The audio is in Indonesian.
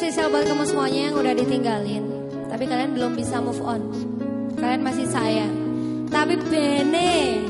spesial buat kamu semuanya yang udah ditinggalin. Tapi kalian belum bisa move on. Kalian masih sayang. Tapi bene.